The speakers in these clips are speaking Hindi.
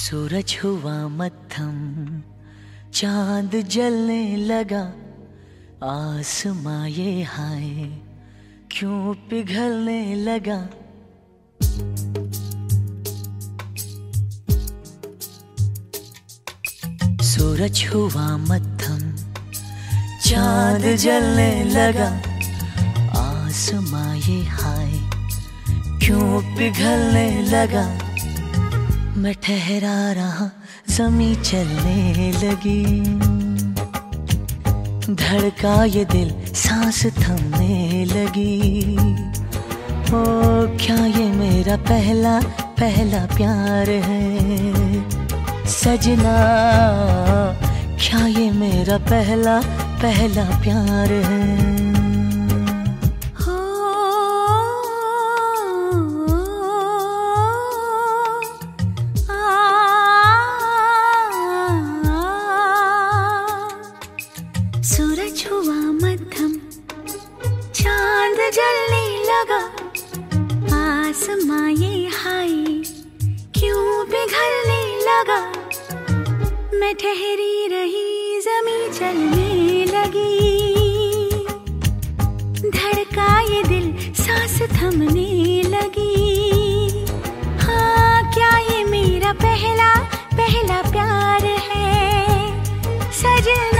सूरज हुआ मत्थम चाँद जलने लगा, आसमां ये हाय, क्यों पिघलने लगा? सूरज हुआ मत्थम चाँद जलने लगा, आसमां ये हाय, क्यों पिघलने लगा? मैं ठहरा रहा जमी चलने लगी। धड़का ये दिल, सांस थमने लगी। ओ, क्या ये मेरा पहला पहला प्यार है? सजना, क्या ये मेरा पहला पहला प्यार है? ठहरी रही जमी चलने लगी। धड़का ये दिल, सांस थमने लगी। हाँ क्या ये मेरा पहला पहला प्यार है? सजना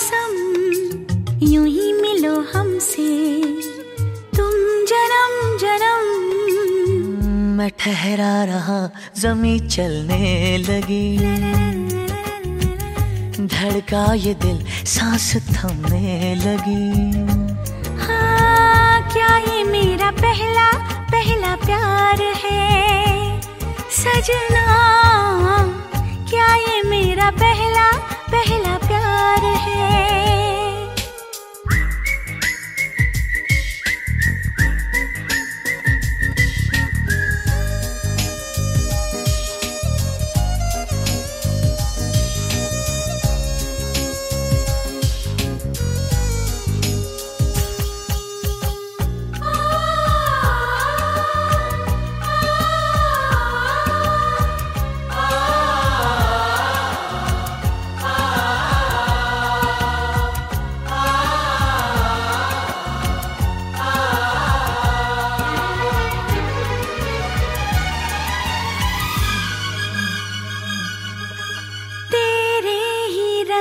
ठहरा रहा, जमी चलने लगी। धड़का ये दिल, सांस थमने लगी। हाँ क्या ये मेरा पहला पहला प्यार है? सजना, क्या ये मेरा पहला पहला प्यार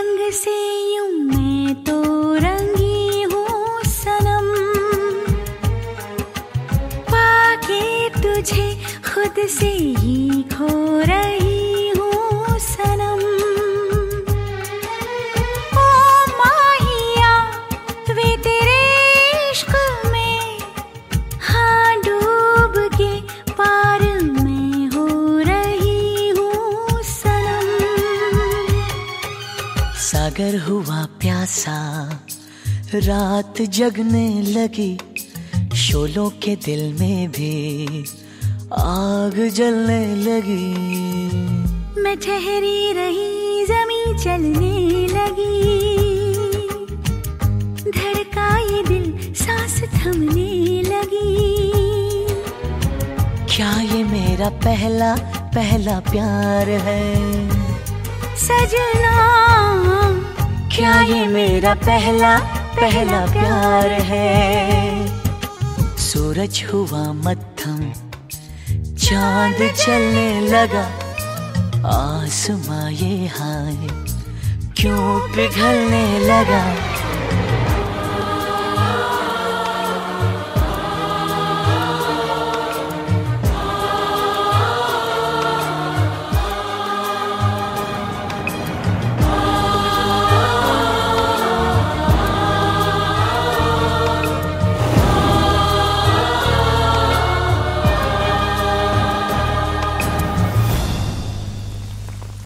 रंग से यूँ मैं तो रंगी हूँ सनम। पाके तुझे खुद से ही खो रही हूँ सनम। सागर हुआ प्यासा रात जगने लगी शोलों के दिल में भी आग जलने लगी। मैं ठहरी रही जमी चलने लगी। धड़का ये दिल सांस थमने लगी। क्या ये मेरा पहला पहला प्यार है? सजना। क्या ये मेरा पहला पहला प्यार है? सूरज हुआ मध्यम, चाँद चलने लगा। आसमां ये हाय, क्यों पिघलने लगा?